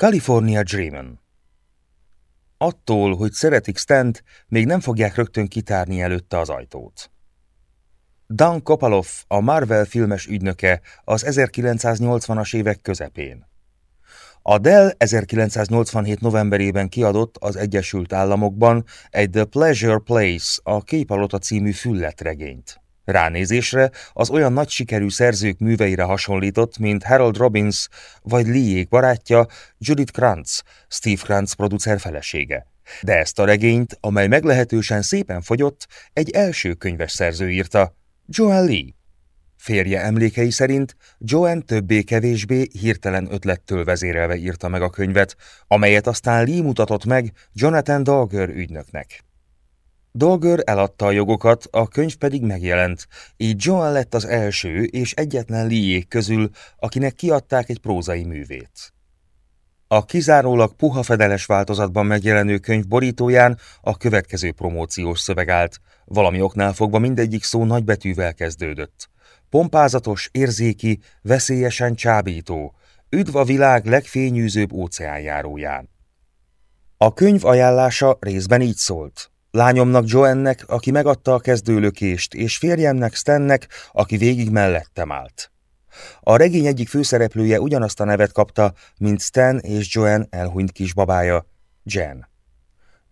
California Dreamin Attól, hogy szeretik Stent, még nem fogják rögtön kitárni előtte az ajtót. Dan Kopalov, a Marvel filmes ügynöke az 1980-as évek közepén. A Dell 1987. novemberében kiadott az Egyesült Államokban egy The Pleasure Place, a Képalota című fülletregényt. Ránézésre az olyan nagy sikerű szerzők műveire hasonlított, mint Harold Robbins vagy Lee barátja Judith Krantz, Steve Krantz producer felesége. De ezt a regényt, amely meglehetősen szépen fogyott, egy első könyves szerző írta, Joan Lee. Férje emlékei szerint Joan többé-kevésbé hirtelen ötlettől vezérelve írta meg a könyvet, amelyet aztán Lee mutatott meg Jonathan Dogger ügynöknek. Dolgör eladta a jogokat, a könyv pedig megjelent, így Joan lett az első és egyetlen Liék közül, akinek kiadták egy prózai művét. A kizárólag puha fedeles változatban megjelenő könyv borítóján a következő promóciós szöveg állt, valami oknál fogva mindegyik szó nagybetűvel kezdődött. Pompázatos, érzéki, veszélyesen csábító, üdv a világ legfényűzőbb óceánjáróján. A könyv ajánlása részben így szólt. Lányomnak Joannek, aki megadta a kezdőlökést, és férjemnek Stennek, aki végig mellettem állt. A regény egyik főszereplője ugyanazt a nevet kapta, mint Stan és Joan elhunyt kisbabája, Jen.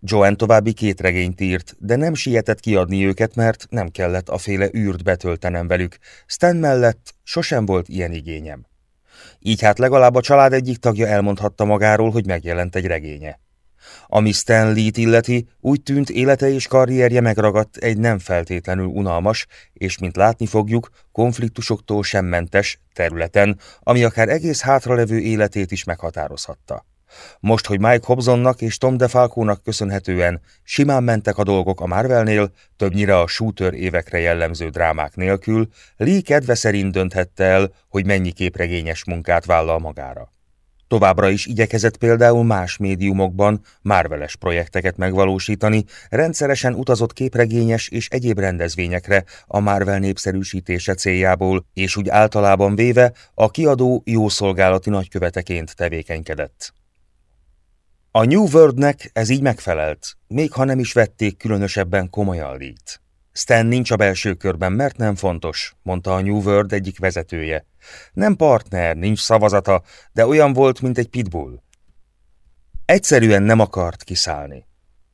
Joan további két regényt írt, de nem sietett kiadni őket, mert nem kellett a féle űrt betöltenem velük. Stan mellett sosem volt ilyen igényem. Így hát legalább a család egyik tagja elmondhatta magáról, hogy megjelent egy regénye. Ami Stanley-t illeti, úgy tűnt élete és karrierje megragadt egy nem feltétlenül unalmas, és mint látni fogjuk, konfliktusoktól sem mentes területen, ami akár egész hátralevő életét is meghatározhatta. Most, hogy Mike Hobsonnak és Tom DeFalco-nak köszönhetően simán mentek a dolgok a Marvelnél, többnyire a shooter évekre jellemző drámák nélkül, Lee kedve szerint dönthette el, hogy mennyi képregényes munkát vállal magára. Továbbra is igyekezett például más médiumokban márveles projekteket megvalósítani, rendszeresen utazott képregényes és egyéb rendezvényekre a Marvel népszerűsítése céljából, és úgy általában véve a kiadó jószolgálati nagyköveteként tevékenykedett. A New Worldnek ez így megfelelt, még ha nem is vették különösebben komolyan lít. Stan nincs a belső körben, mert nem fontos, mondta a New World egyik vezetője. Nem partner, nincs szavazata, de olyan volt, mint egy pitbull. Egyszerűen nem akart kiszállni.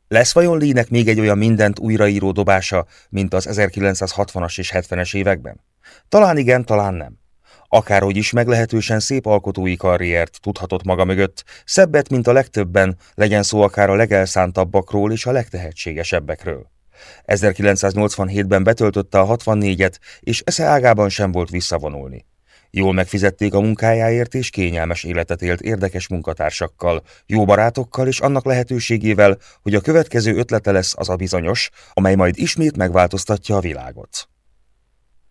Lesz vajon Lee-nek még egy olyan mindent újraíró dobása, mint az 1960-as és 70-es években? Talán igen, talán nem. Akárhogy is meglehetősen szép alkotói karriert tudhatott maga mögött, szebbet, mint a legtöbben, legyen szó akár a legelszántabbakról és a legtehetségesebbekről. 1987-ben betöltötte a 64-et, és esze ágában sem volt visszavonulni. Jól megfizették a munkájáért, és kényelmes életet élt érdekes munkatársakkal, jó barátokkal, és annak lehetőségével, hogy a következő ötlete lesz az a bizonyos, amely majd ismét megváltoztatja a világot.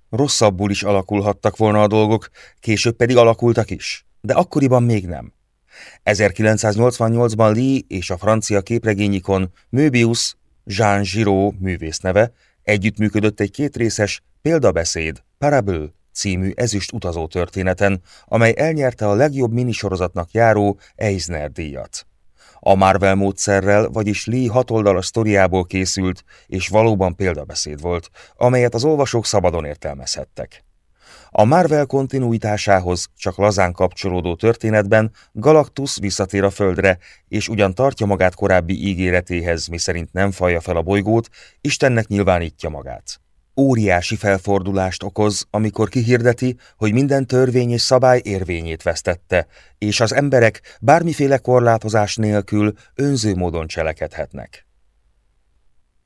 Rosszabbul is alakulhattak volna a dolgok, később pedig alakultak is, de akkoriban még nem. 1988-ban Lee és a francia képregényikon Möbius Jean Giraud művészneve együttműködött egy kétrészes példabeszéd, Parable című ezüst utazó történeten, amely elnyerte a legjobb minisorozatnak járó Eisner díjat. A Marvel módszerrel, vagyis Lee hatoldalas sztoriából készült, és valóban példabeszéd volt, amelyet az olvasók szabadon értelmezhettek. A Marvel kontinuitásához csak lazán kapcsolódó történetben Galactus visszatér a Földre, és ugyan tartja magát korábbi ígéretéhez, miszerint nem falja fel a bolygót, Istennek nyilvánítja magát. Óriási felfordulást okoz, amikor kihirdeti, hogy minden törvény és szabály érvényét vesztette, és az emberek bármiféle korlátozás nélkül önző módon cselekedhetnek.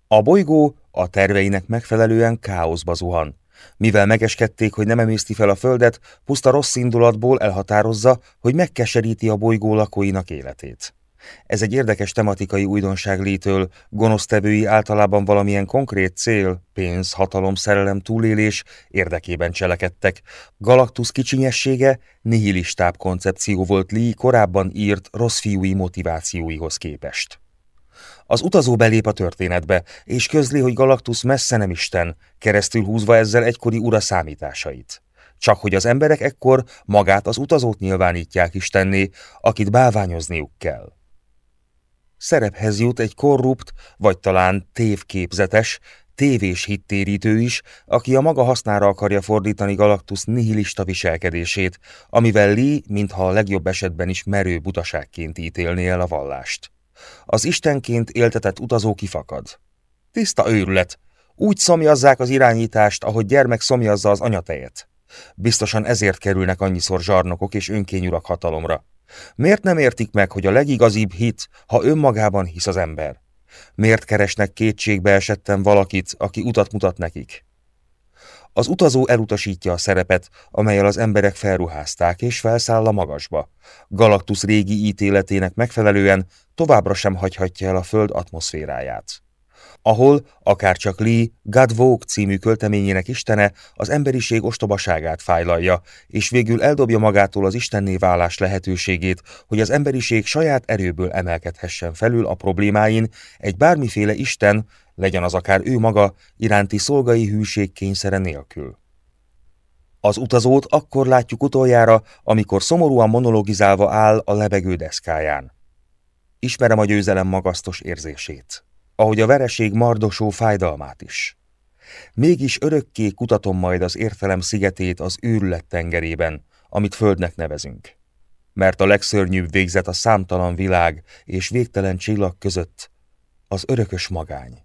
A bolygó a terveinek megfelelően káoszba zuhan, mivel megeskedték, hogy nem emészti fel a földet, puszta rossz indulatból elhatározza, hogy megkeseríti a bolygó lakóinak életét. Ez egy érdekes tematikai újdonság létől, gonosztevői általában valamilyen konkrét cél, pénz, hatalom, szerelem, túlélés érdekében cselekedtek. Galactus kicsinyessége nihilistább koncepció volt Lee korábban írt rossz fiúi motivációihoz képest. Az utazó belép a történetbe, és közli, hogy Galactus messze nem Isten, keresztül húzva ezzel egykori ura számításait. csak hogy az emberek ekkor magát az utazót nyilvánítják istenné, akit bálványozniuk kell. Szerephez jut egy korrupt, vagy talán tévképzetes, tévés hittérítő is, aki a maga hasznára akarja fordítani Galactus nihilista viselkedését, amivel Lee, mintha a legjobb esetben is merő butaságként ítélné el a vallást. Az istenként éltetett utazó kifakad. Tiszta őrület! Úgy szomjazzák az irányítást, ahogy gyermek szomjazza az anyatejet. Biztosan ezért kerülnek annyiszor zsarnokok és önkényurak hatalomra. Miért nem értik meg, hogy a legigazibb hit, ha önmagában hisz az ember? Miért keresnek kétségbe esetten valakit, aki utat mutat nekik? Az utazó elutasítja a szerepet, amelyel az emberek felruházták, és felszáll a magasba. Galactus régi ítéletének megfelelően továbbra sem hagyhatja el a Föld atmoszféráját ahol, akár csak Lee, God Vogue című költeményének istene az emberiség ostobaságát fájlalja, és végül eldobja magától az istenné válás lehetőségét, hogy az emberiség saját erőből emelkedhessen felül a problémáin, egy bármiféle isten, legyen az akár ő maga, iránti szolgai hűség kényszere nélkül. Az utazót akkor látjuk utoljára, amikor szomorúan monologizálva áll a lebegő deszkáján. Ismerem a győzelem magasztos érzését ahogy a vereség mardosó fájdalmát is. Mégis örökké kutatom majd az értelem szigetét az őrület tengerében, amit földnek nevezünk. Mert a legszörnyűbb végzet a számtalan világ és végtelen csillag között az örökös magány.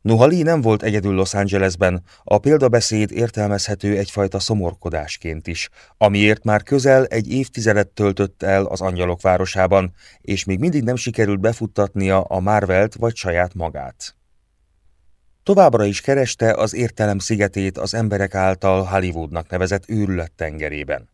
Noha Lee nem volt egyedül Los Angelesben, a példabeszéd értelmezhető egyfajta szomorkodásként is, amiért már közel egy évtizedet töltött el az angyalok városában, és még mindig nem sikerült befuttatnia a Marvelt vagy saját magát. Továbbra is kereste az értelem szigetét az emberek által Hollywoodnak nevezett őrület tengerében.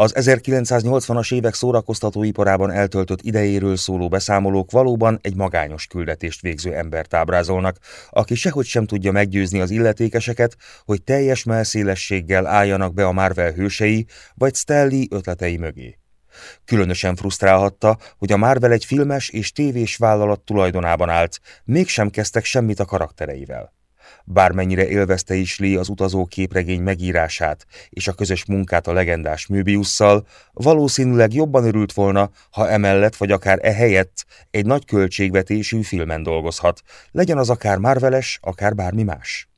Az 1980-as évek szórakoztatóiparában eltöltött idejéről szóló beszámolók valóban egy magányos küldetést végző embert ábrázolnak, aki sehogy sem tudja meggyőzni az illetékeseket, hogy teljes melszélességgel álljanak be a Marvel hősei vagy Stanley ötletei mögé. Különösen frusztrálhatta, hogy a Marvel egy filmes és tévés vállalat tulajdonában állt, mégsem kezdtek semmit a karaktereivel. Bármennyire élvezte is Lee az utazó képregény megírását és a közös munkát a legendás Möbiusszal, valószínűleg jobban örült volna, ha emellett vagy akár ehelyett egy nagy költségvetésű filmen dolgozhat, legyen az akár Marveles, akár bármi más.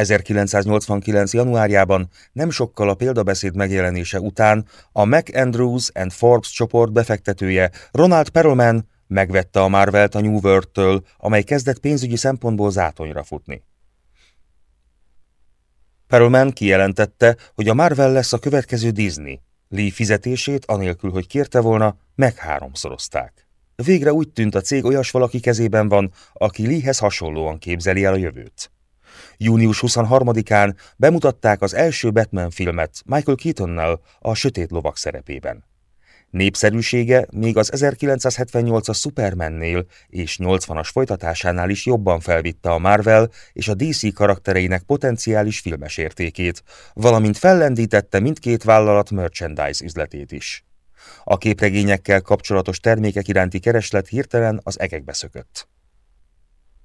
1989. januárjában, nem sokkal a példabeszéd megjelenése után a McAndrews and Forbes csoport befektetője Ronald Perelman Megvette a Marvelt a New World-től, amely kezdett pénzügyi szempontból zátonyra futni. Perelman kijelentette, hogy a Marvel lesz a következő Disney. Lee fizetését, anélkül, hogy kérte volna, meg háromszorozták. Végre úgy tűnt a cég olyas valaki kezében van, aki Leehez hasonlóan képzeli el a jövőt. Június 23-án bemutatták az első Batman filmet Michael Keatonnal a Sötét Lovak szerepében. Népszerűsége még az 1978-as Supermannél és 80-as folytatásánál is jobban felvitte a Marvel és a DC karaktereinek potenciális filmes értékét, valamint fellendítette mindkét vállalat merchandise üzletét is. A képregényekkel kapcsolatos termékek iránti kereslet hirtelen az egekbe szökött.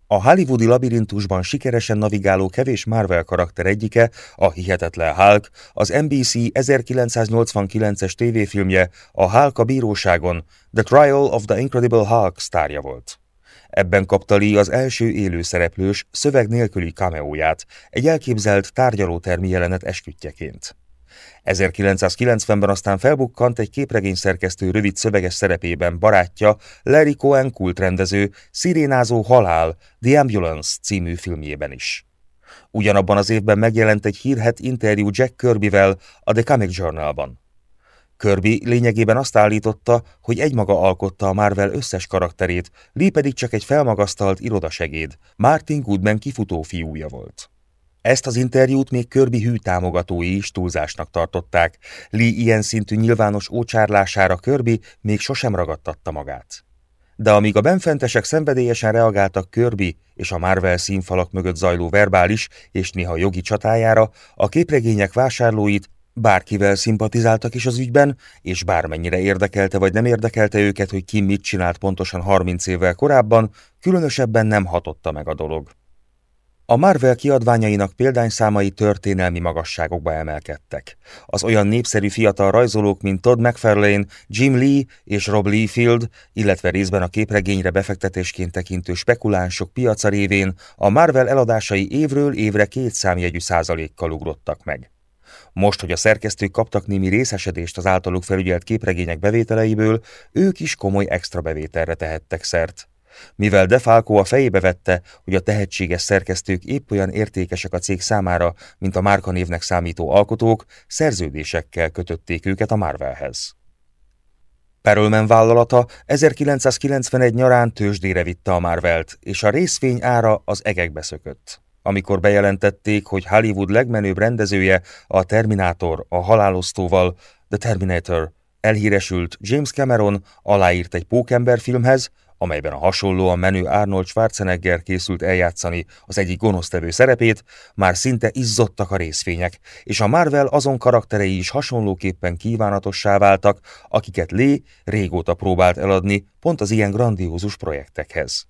A hollywoodi labirintusban sikeresen navigáló kevés Marvel karakter egyike, a hihetetlen Hulk, az NBC 1989-es tévéfilmje a Hulk a bíróságon, The Trial of the Incredible Hulk sztárja volt. Ebben kapta Lee az első élő szereplős, szöveg nélküli cameóját, egy elképzelt tárgyalótermi jelenet eskütjeként. 1990-ben aztán felbukkant egy képregényszerkesztő rövid szöveges szerepében barátja, Larry Cohen kultrendező, szirénázó halál, The Ambulance című filmjében is. Ugyanabban az évben megjelent egy hírhet interjú Jack Kirbyvel a The Comic Journalban. Kirby lényegében azt állította, hogy egymaga alkotta a Marvel összes karakterét, Lee pedig csak egy felmagasztalt irodasegéd, Martin Goodman kifutó fiúja volt. Ezt az interjút még Körbi hű támogatói is túlzásnak tartották. Lee ilyen szintű nyilvános ócsárlására Körbi még sosem ragadtatta magát. De amíg a benfentesek szenvedélyesen reagáltak Körbi és a Marvel színfalak mögött zajló verbális és néha jogi csatájára, a képregények vásárlóit bárkivel szimpatizáltak is az ügyben, és bármennyire érdekelte vagy nem érdekelte őket, hogy ki mit csinált pontosan 30 évvel korábban, különösebben nem hatotta meg a dolog. A Marvel kiadványainak példányszámai történelmi magasságokba emelkedtek. Az olyan népszerű fiatal rajzolók, mint Todd McFarlane, Jim Lee és Rob Liefeld, illetve részben a képregényre befektetésként tekintő spekulánsok piaca révén a Marvel eladásai évről évre két számjegyű százalékkal ugrottak meg. Most, hogy a szerkesztők kaptak némi részesedést az általuk felügyelt képregények bevételeiből, ők is komoly extra bevételre tehettek szert. Mivel Defalco a fejébe vette, hogy a tehetséges szerkesztők épp olyan értékesek a cég számára, mint a márkanévnek számító alkotók, szerződésekkel kötötték őket a Marvelhez. Perelman vállalata 1991 nyarán tőzsdére vitte a Marvelt, és a részvény ára az egekbe szökött. Amikor bejelentették, hogy Hollywood legmenőbb rendezője a Terminátor a halálosztóval, The Terminator, elhíresült James Cameron aláírt egy pókember filmhez, amelyben a hasonlóan menő Arnold Schwarzenegger készült eljátszani az egyik gonosztevő szerepét, már szinte izzottak a részfények, és a Marvel azon karakterei is hasonlóképpen kívánatossá váltak, akiket Lee régóta próbált eladni pont az ilyen grandiózus projektekhez.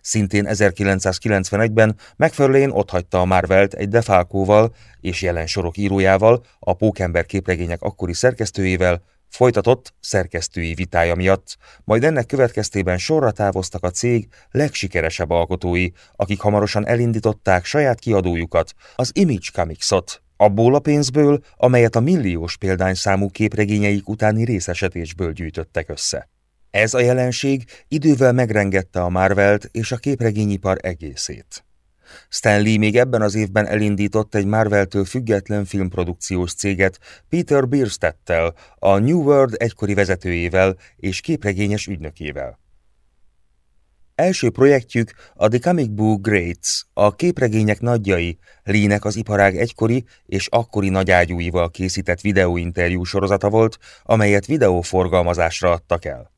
Szintén 1991-ben McFarlane otthagyta a Marvelt egy Defalkóval és jelen sorok írójával, a Pókember képregények akkori szerkesztőjével, Folytatott szerkesztői vitája miatt, majd ennek következtében sorra távoztak a cég legsikeresebb alkotói, akik hamarosan elindították saját kiadójukat, az Image Comicsot, abból a pénzből, amelyet a milliós példányszámú képregényeik utáni részesedésből gyűjtöttek össze. Ez a jelenség idővel megrengette a Marvelt és a képregényipar egészét. Stanley még ebben az évben elindított egy Marvel-től független filmprodukciós céget Peter Bierstedttel, a New World egykori vezetőjével és képregényes ügynökével. Első projektjük a The Comic Book Greats, a képregények nagyjai, Lee-nek az iparág egykori és akkori nagyágyúival készített videóinterjú sorozata volt, amelyet videóforgalmazásra adtak el.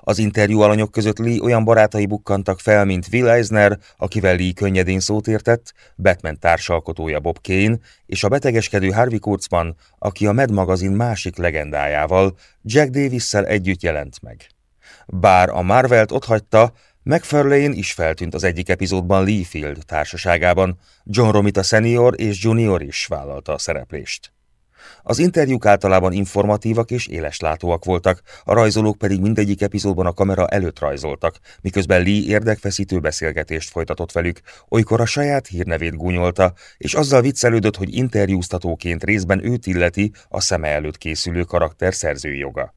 Az interjú alanyok között Lee olyan barátai bukkantak fel, mint Will Eisner, akivel Lee könnyedén szót értett, Batman társalkotója Bob Kane, és a betegeskedő Harvey Kurtzman, aki a Mad magazin másik legendájával, Jack davis együtt jelent meg. Bár a Marvelt otthagyta, McFarlane is feltűnt az egyik epizódban Lee Field társaságában, John Romita senior és junior is vállalta a szereplést. Az interjúk általában informatívak és éleslátóak voltak, a rajzolók pedig mindegyik epizódban a kamera előtt rajzoltak, miközben Lee érdekfeszítő beszélgetést folytatott velük, olykor a saját hírnevét gúnyolta, és azzal viccelődött, hogy interjúztatóként részben őt illeti a szeme előtt készülő karakter szerzői joga.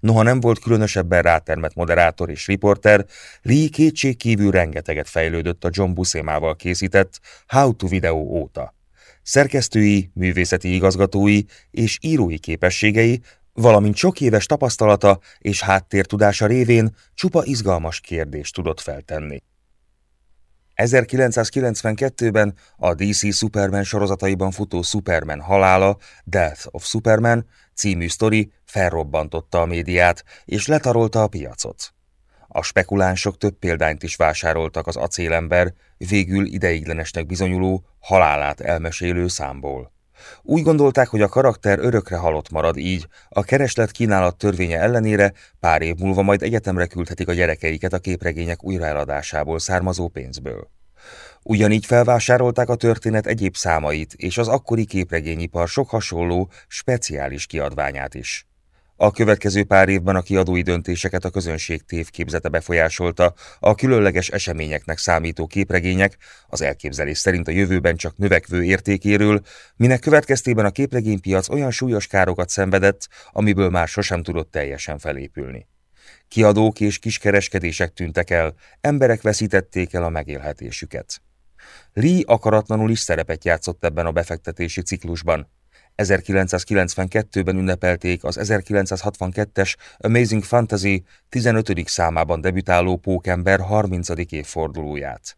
Noha nem volt különösebben rátermett moderátor és riporter, Lee kétségkívül rengeteget fejlődött a John Buscemával készített How to Video óta szerkesztői, művészeti igazgatói és írói képességei, valamint sok éves tapasztalata és háttértudása révén csupa izgalmas kérdést tudott feltenni. 1992-ben a DC Superman sorozataiban futó Superman halála, Death of Superman című sztori felrobbantotta a médiát és letarolta a piacot. A spekulánsok több példányt is vásároltak az acélember, végül ideiglenesnek bizonyuló, halálát elmesélő számból. Úgy gondolták, hogy a karakter örökre halott marad így, a kereslet kínálat törvénye ellenére pár év múlva majd egyetemre küldhetik a gyerekeiket a képregények újraeladásából származó pénzből. Ugyanígy felvásárolták a történet egyéb számait és az akkori képregényipar sok hasonló, speciális kiadványát is. A következő pár évben a kiadói döntéseket a közönség tévképzete befolyásolta, a különleges eseményeknek számító képregények, az elképzelés szerint a jövőben csak növekvő értékéről, minek következtében a képregénypiac olyan súlyos károkat szenvedett, amiből már sosem tudott teljesen felépülni. Kiadók és kiskereskedések tűntek el, emberek veszítették el a megélhetésüket. Lee akaratlanul is szerepet játszott ebben a befektetési ciklusban, 1992-ben ünnepelték az 1962-es Amazing Fantasy 15. számában debütáló Pókember 30. évfordulóját.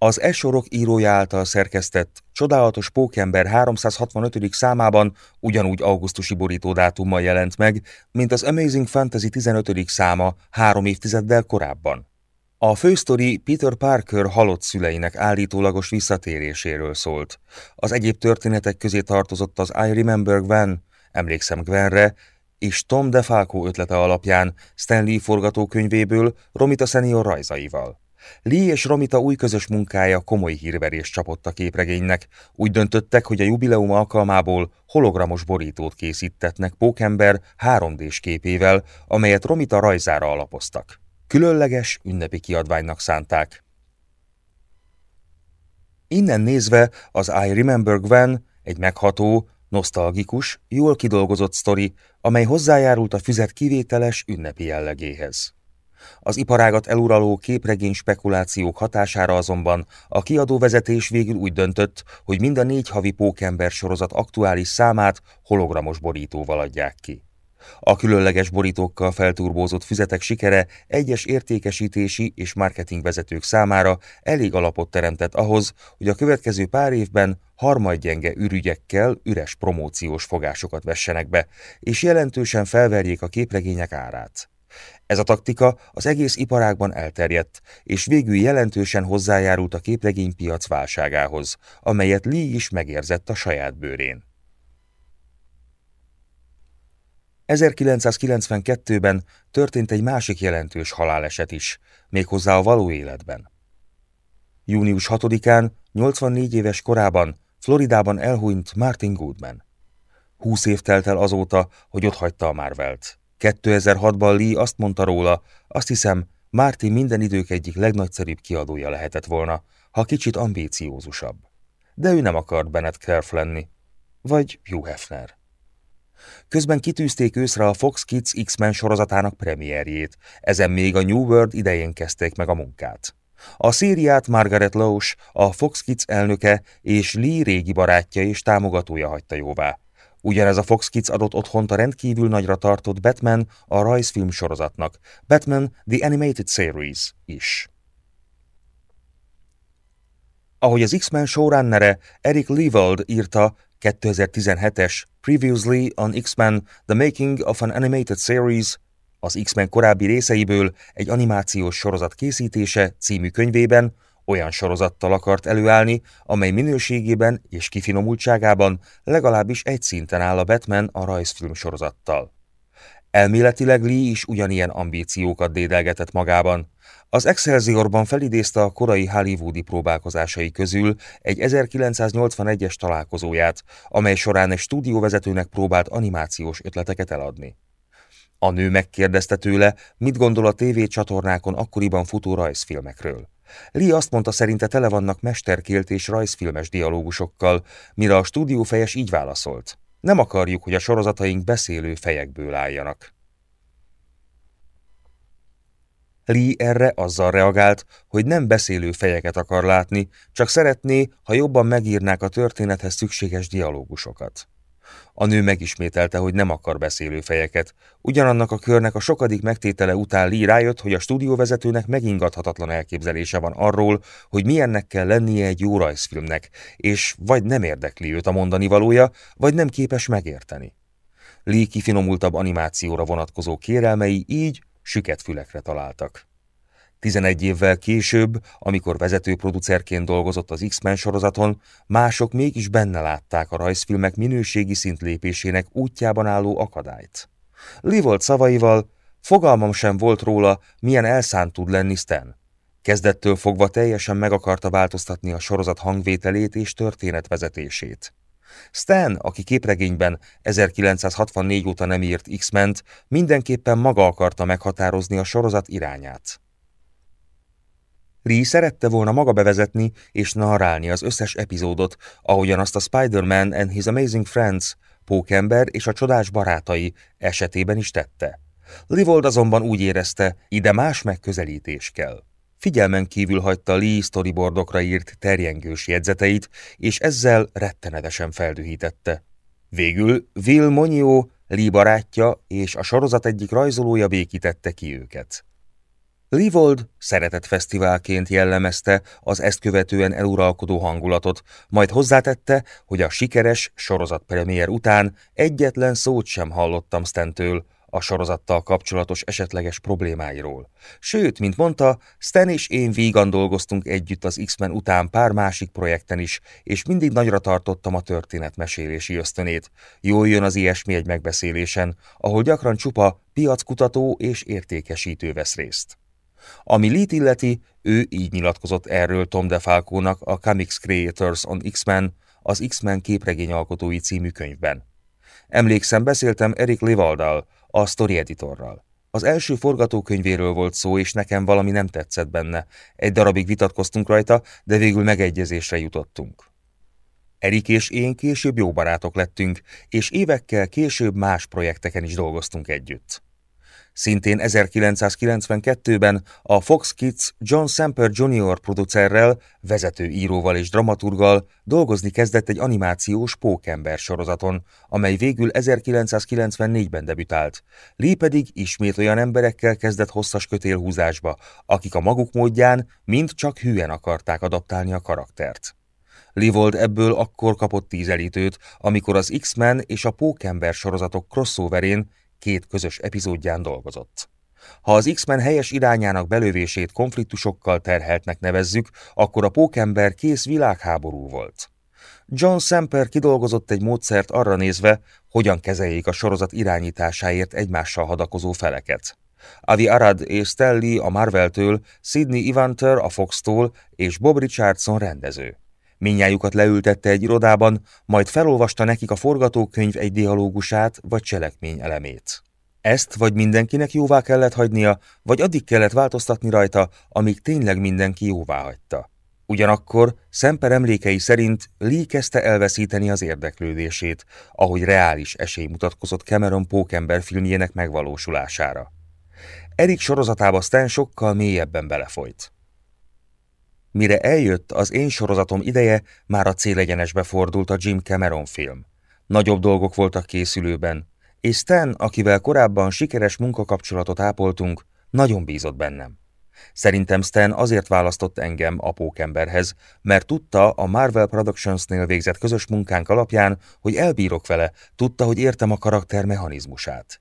Az esorok írója által szerkesztett Csodálatos Pókember 365. számában ugyanúgy augusztusi borítódátummal jelent meg, mint az Amazing Fantasy 15. száma három évtizeddel korábban. A fősztori Peter Parker halott szüleinek állítólagos visszatéréséről szólt. Az egyéb történetek közé tartozott az I Remember Gwen, emlékszem Gwenre, és Tom DeFalco ötlete alapján Stanley forgatókönyvéből Romita Senior rajzaival. Lee és Romita új közös munkája komoly hírverést csapott a képregénynek. Úgy döntöttek, hogy a jubileum alkalmából hologramos borítót készítetnek Pókember 3D-s képével, amelyet Romita rajzára alapoztak. Különleges, ünnepi kiadványnak szánták. Innen nézve az I Remember Gwen egy megható, nosztalgikus, jól kidolgozott sztori, amely hozzájárult a füzet kivételes ünnepi jellegéhez. Az iparágat eluraló képregény spekulációk hatására azonban a kiadóvezetés végül úgy döntött, hogy mind a négy havi pókember sorozat aktuális számát hologramos borítóval adják ki. A különleges borítókkal felturbózott füzetek sikere egyes értékesítési és marketingvezetők számára elég alapot teremtett ahhoz, hogy a következő pár évben harmadgyenge ürügyekkel üres promóciós fogásokat vessenek be, és jelentősen felverjék a képregények árát. Ez a taktika az egész iparágban elterjedt, és végül jelentősen hozzájárult a képregénypiac válságához, amelyet Lee is megérzett a saját bőrén. 1992-ben történt egy másik jelentős haláleset is, méghozzá a való életben. Június 6-án, 84 éves korában Floridában elhunyt Martin Goodman. Húsz év telt el azóta, hogy otthagyta a Marvelt. 2006-ban Lee azt mondta róla, azt hiszem, Martin minden idők egyik legnagyszerűbb kiadója lehetett volna, ha kicsit ambíciózusabb. De ő nem akart Bennett Kerf lenni. Vagy Hugh Hefner. Közben kitűzték őszre a Fox Kids X-Men sorozatának premierjét, ezen még a New World idején kezdték meg a munkát. A szériát Margaret Loesch, a Fox Kids elnöke és Lee régi barátja és támogatója hagyta jóvá. Ugyanez a Fox Kids adott otthont a rendkívül nagyra tartott Batman a rajzfilm sorozatnak, Batman The Animated Series is. Ahogy az X-Men showrunnere Eric Lewald írta, 2017-es Previously on X-Men The Making of an Animated Series az X-Men korábbi részeiből egy animációs sorozat készítése című könyvében olyan sorozattal akart előállni, amely minőségében és kifinomultságában legalábbis egy szinten áll a Batman a rajzfilm sorozattal. Elméletileg Lee is ugyanilyen ambíciókat dédelgetett magában. Az Excelsiorban felidézte a korai hollywoodi próbálkozásai közül egy 1981-es találkozóját, amely során egy stúdióvezetőnek próbált animációs ötleteket eladni. A nő megkérdezte tőle, mit gondol a tévécsatornákon akkoriban futó rajzfilmekről. Lee azt mondta, szerinte tele vannak mesterkélt és rajzfilmes dialógusokkal, mire a stúdiófejes így válaszolt. Nem akarjuk, hogy a sorozataink beszélő fejekből álljanak. Lee erre azzal reagált, hogy nem beszélő fejeket akar látni, csak szeretné, ha jobban megírnák a történethez szükséges dialógusokat. A nő megismételte, hogy nem akar beszélő fejeket. Ugyanannak a körnek a sokadik megtétele után Lee rájött, hogy a stúdióvezetőnek megingathatatlan elképzelése van arról, hogy milyennek kell lennie egy jó rajzfilmnek, és vagy nem érdekli őt a mondani valója, vagy nem képes megérteni. Lee kifinomultabb animációra vonatkozó kérelmei így süket fülekre találtak. 11 évvel később, amikor vezetőproducerként dolgozott az X-Men sorozaton, mások mégis benne látták a rajzfilmek minőségi szintlépésének útjában álló akadályt. Lee volt szavaival, fogalmam sem volt róla, milyen elszánt tud lenni Stan. Kezdettől fogva teljesen meg akarta változtatni a sorozat hangvételét és történetvezetését. Stan, aki képregényben 1964 óta nem írt X-ment, mindenképpen maga akarta meghatározni a sorozat irányát. Lee szerette volna maga bevezetni és narrálni az összes epizódot, ahogyan azt a Spider-Man and His Amazing Friends, Pókember és a csodás barátai esetében is tette. Livold azonban úgy érezte, ide más megközelítés kell. Figyelmen kívül hagyta Lee storyboardokra írt terjengős jegyzeteit, és ezzel rettenetesen feldühítette. Végül Will Monio, Lee barátja és a sorozat egyik rajzolója békítette ki őket. Livold szeretett fesztiválként jellemezte az ezt követően eluralkodó hangulatot, majd hozzátette, hogy a sikeres sorozatpremiér után egyetlen szót sem hallottam Stentől a sorozattal kapcsolatos esetleges problémáiról. Sőt, mint mondta, Stan és én vígan dolgoztunk együtt az X-Men után pár másik projekten is, és mindig nagyra tartottam a történetmesélési ösztönét. Jól jön az ilyesmi egy megbeszélésen, ahol gyakran csupa piackutató és értékesítő vesz részt. Ami Lee illeti, ő így nyilatkozott erről Tom DeFalco-nak a Comics Creators on X-Men, az X-Men képregényalkotói című könyvben. Emlékszem, beszéltem Eric Livaldal, a story editorral. Az első forgatókönyvéről volt szó, és nekem valami nem tetszett benne. Egy darabig vitatkoztunk rajta, de végül megegyezésre jutottunk. Erik és én később jó barátok lettünk, és évekkel később más projekteken is dolgoztunk együtt. Szintén 1992-ben a Fox Kids John Semper Jr. producerrel, vezetőíróval és dramaturgal dolgozni kezdett egy animációs pókember sorozaton, amely végül 1994-ben debütált. Lee pedig ismét olyan emberekkel kezdett hosszas kötélhúzásba, akik a maguk módján mind csak hülyen akarták adaptálni a karaktert. Livold ebből akkor kapott tízelítőt, amikor az X-Men és a Pókember sorozatok crossoverén két közös epizódján dolgozott. Ha az X-Men helyes irányának belövését konfliktusokkal terheltnek nevezzük, akkor a pókember kész világháború volt. John Semper kidolgozott egy módszert arra nézve, hogyan kezeljék a sorozat irányításáért egymással hadakozó feleket. Avi Arad és Stelly a Marvel-től, Sidney Ivanter a Fox-tól és Bob Richardson rendező. Minnyájukat leültette egy irodában, majd felolvasta nekik a forgatókönyv egy dialógusát vagy cselekmény elemét. Ezt vagy mindenkinek jóvá kellett hagynia, vagy addig kellett változtatni rajta, amíg tényleg mindenki jóvá hagyta. Ugyanakkor Szemper emlékei szerint Lee kezdte elveszíteni az érdeklődését, ahogy reális esély mutatkozott Cameron Pókember filmjének megvalósulására. Erik sorozatába Stan sokkal mélyebben belefolyt. Mire eljött az én sorozatom ideje, már a célegyenesbe fordult a Jim Cameron film. Nagyobb dolgok voltak készülőben, és Stan, akivel korábban sikeres munkakapcsolatot ápoltunk, nagyon bízott bennem. Szerintem Stan azért választott engem a pókemberhez, mert tudta a Marvel Productions-nél végzett közös munkánk alapján, hogy elbírok vele, tudta, hogy értem a karakter mechanizmusát.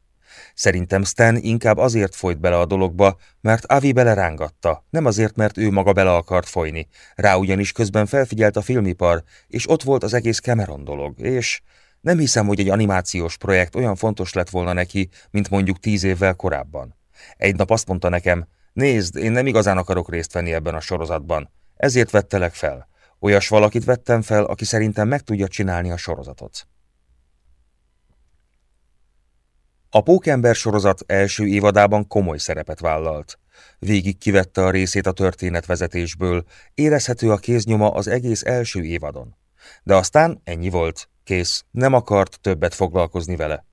Szerintem Stan inkább azért folyt bele a dologba, mert Avi belerángatta, nem azért, mert ő maga bele akart folyni. Rá ugyanis közben felfigyelt a filmipar, és ott volt az egész Cameron dolog, és nem hiszem, hogy egy animációs projekt olyan fontos lett volna neki, mint mondjuk tíz évvel korábban. Egy nap azt mondta nekem, nézd, én nem igazán akarok részt venni ebben a sorozatban, ezért vettelek fel. Olyas valakit vettem fel, aki szerintem meg tudja csinálni a sorozatot. A Pókember sorozat első évadában komoly szerepet vállalt. Végig kivette a részét a történetvezetésből, érezhető a kéznyoma az egész első évadon. De aztán ennyi volt, kész, nem akart többet foglalkozni vele.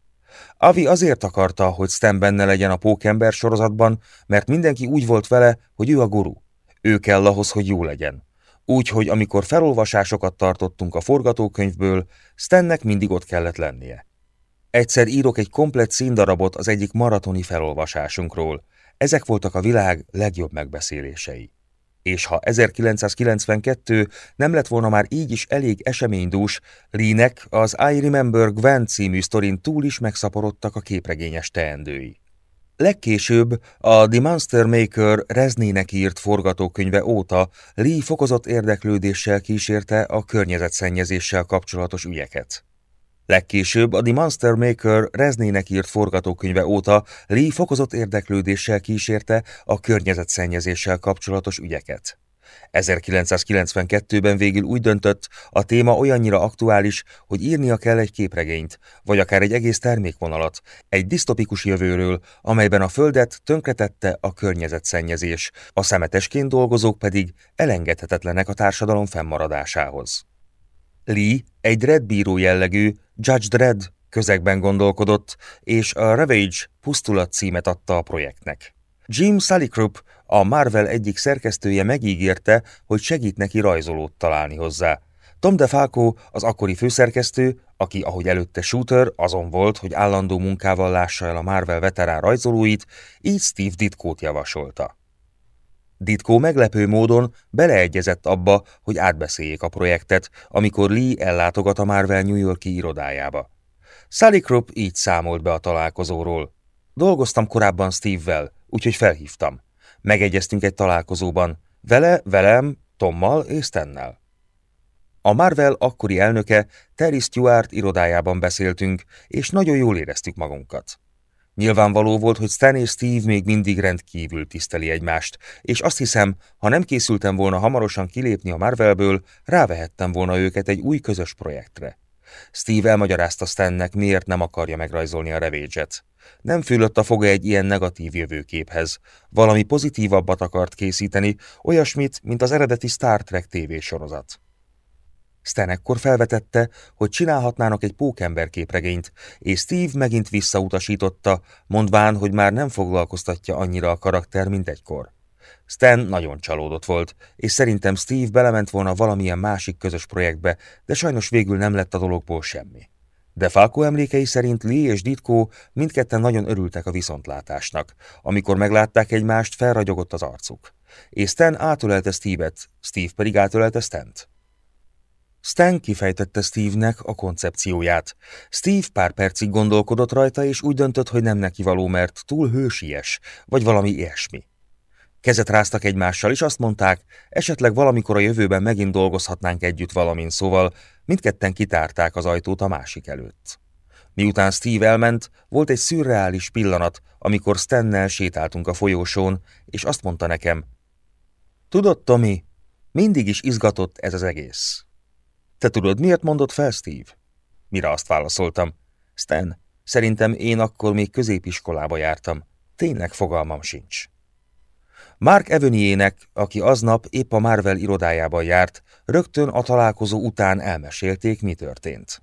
Avi azért akarta, hogy Stan benne legyen a Pókember sorozatban, mert mindenki úgy volt vele, hogy ő a guru. Ő kell ahhoz, hogy jó legyen. Úgyhogy amikor felolvasásokat tartottunk a forgatókönyvből, Stannek mindig ott kellett lennie. Egyszer írok egy komplett színdarabot az egyik maratoni felolvasásunkról. Ezek voltak a világ legjobb megbeszélései. És ha 1992 nem lett volna már így is elég eseménydús, Lee-nek az I Remember Gwen című sztorin túl is megszaporodtak a képregényes teendői. Legkésőbb a The Monster Maker Reznének írt forgatókönyve óta Lee fokozott érdeklődéssel kísérte a környezetszennyezéssel kapcsolatos ügyeket. Legkésőbb a The Monster Maker Reznének írt forgatókönyve óta Lee fokozott érdeklődéssel kísérte a környezetszennyezéssel kapcsolatos ügyeket. 1992-ben végül úgy döntött, a téma olyannyira aktuális, hogy írnia kell egy képregényt, vagy akár egy egész termékvonalat, egy disztopikus jövőről, amelyben a Földet tönkretette a környezetszennyezés, a szemetesként dolgozók pedig elengedhetetlenek a társadalom fennmaradásához. Lee egy Red bíró jellegű, Judge Dredd közegben gondolkodott, és a Ravage pusztulat címet adta a projektnek. Jim Salicrup, a Marvel egyik szerkesztője megígérte, hogy segít neki rajzolót találni hozzá. Tom DeFalco, az akkori főszerkesztő, aki ahogy előtte shooter, azon volt, hogy állandó munkával lássa el a Marvel veterán rajzolóit, így Steve Ditkót javasolta. Ditko meglepő módon beleegyezett abba, hogy átbeszéljék a projektet, amikor Lee ellátogat a Marvel New Yorki irodájába. Sally Krupp így számolt be a találkozóról. Dolgoztam korábban Steve-vel, úgyhogy felhívtam. Megegyeztünk egy találkozóban. Vele, velem, Tommal és Stennel. A Marvel akkori elnöke Terry Stewart irodájában beszéltünk, és nagyon jól éreztük magunkat. Nyilvánvaló volt, hogy Stan és Steve még mindig rendkívül tiszteli egymást, és azt hiszem, ha nem készültem volna hamarosan kilépni a Marvelből, rávehettem volna őket egy új közös projektre. Steve elmagyarázta Stannek, miért nem akarja megrajzolni a revédzset. Nem fülött a foga egy ilyen negatív jövőképhez. Valami pozitívabbat akart készíteni, olyasmit, mint az eredeti Star Trek tévésorozat. Stan ekkor felvetette, hogy csinálhatnának egy pókember képregényt, és Steve megint visszautasította, mondván, hogy már nem foglalkoztatja annyira a karakter, mint egykor. Stan nagyon csalódott volt, és szerintem Steve belement volna valamilyen másik közös projektbe, de sajnos végül nem lett a dologból semmi. De Falco emlékei szerint Lee és Ditko mindketten nagyon örültek a viszontlátásnak. Amikor meglátták egymást, felragyogott az arcuk. És Stan átölelte Steve-et, Steve pedig átölelte Stant. Stan kifejtette Steve-nek a koncepcióját. Steve pár percig gondolkodott rajta, és úgy döntött, hogy nem neki való, mert túl hősies, vagy valami ilyesmi. Kezet ráztak egymással, és azt mondták, esetleg valamikor a jövőben megint dolgozhatnánk együtt valamin, szóval mindketten kitárták az ajtót a másik előtt. Miután Steve elment, volt egy szürreális pillanat, amikor Stennel sétáltunk a folyósón, és azt mondta nekem, Tudod, Tommy, mindig is izgatott ez az egész. Te tudod, miért mondott fel, Steve? Mire azt válaszoltam. Stan, szerintem én akkor még középiskolába jártam. Tényleg fogalmam sincs. Mark Evaniének, aki aznap épp a Marvel irodájában járt, rögtön a találkozó után elmesélték, mi történt.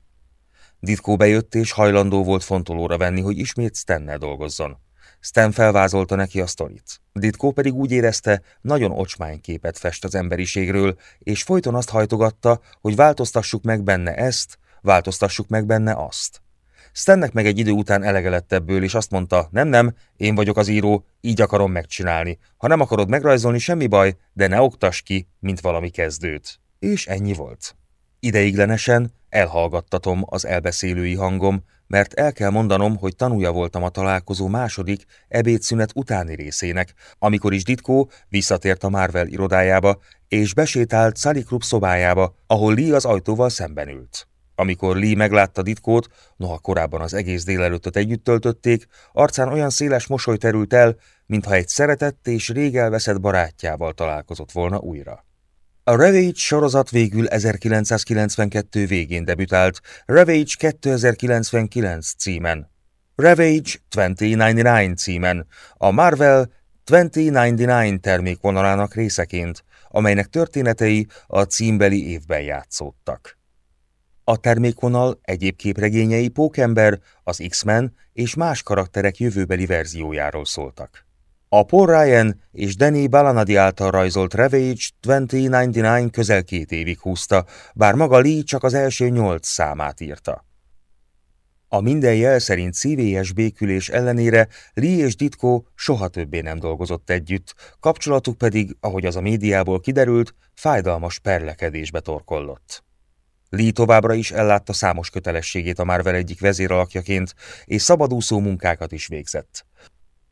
Ditko bejött és hajlandó volt fontolóra venni, hogy ismét Stennel dolgozzon. Stan felvázolta neki a sztorit. Ditko pedig úgy érezte, nagyon ocsmány képet fest az emberiségről, és folyton azt hajtogatta, hogy változtassuk meg benne ezt, változtassuk meg benne azt. Stannek meg egy idő után elege lett ebből, és azt mondta, nem, nem, én vagyok az író, így akarom megcsinálni. Ha nem akarod megrajzolni, semmi baj, de ne oktass ki, mint valami kezdőt. És ennyi volt. Ideiglenesen elhallgattatom az elbeszélői hangom, mert el kell mondanom, hogy tanúja voltam a találkozó második ebédszünet utáni részének, amikor is Ditko visszatért a Marvel irodájába, és besétált Sally Krupp szobájába, ahol Lee az ajtóval szemben ült. Amikor Lee meglátta Ditkót, noha korábban az egész délelőttöt együtt töltötték, arcán olyan széles mosoly terült el, mintha egy szeretett és rég elveszett barátjával találkozott volna újra. A Ravage sorozat végül 1992 végén debütált, Ravage 2099 címen, Ravage 2099 címen, a Marvel 2099 termékvonalának részeként, amelynek történetei a címbeli évben játszódtak. A termékvonal egyéb képregényei Pókember, az X-Men és más karakterek jövőbeli verziójáról szóltak. A Paul Ryan és Danny Balanadi által rajzolt Ravage 2099 közel két évig húzta, bár maga Lee csak az első nyolc számát írta. A minden jel szerint szívélyes békülés ellenére Lee és Ditko soha többé nem dolgozott együtt, kapcsolatuk pedig, ahogy az a médiából kiderült, fájdalmas perlekedésbe torkollott. Lee továbbra is ellátta számos kötelességét a Marvel egyik vezéralakjaként, és szabadúszó munkákat is végzett.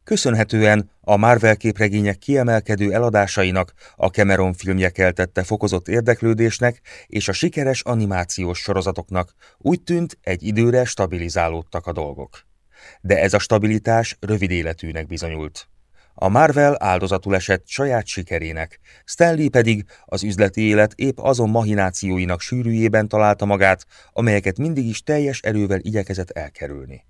Köszönhetően a Marvel képregények kiemelkedő eladásainak, a Cameron filmje keltette fokozott érdeklődésnek és a sikeres animációs sorozatoknak úgy tűnt, egy időre stabilizálódtak a dolgok. De ez a stabilitás rövid életűnek bizonyult. A Marvel áldozatul esett saját sikerének, Stanley pedig az üzleti élet épp azon mahinációinak sűrűjében találta magát, amelyeket mindig is teljes erővel igyekezett elkerülni.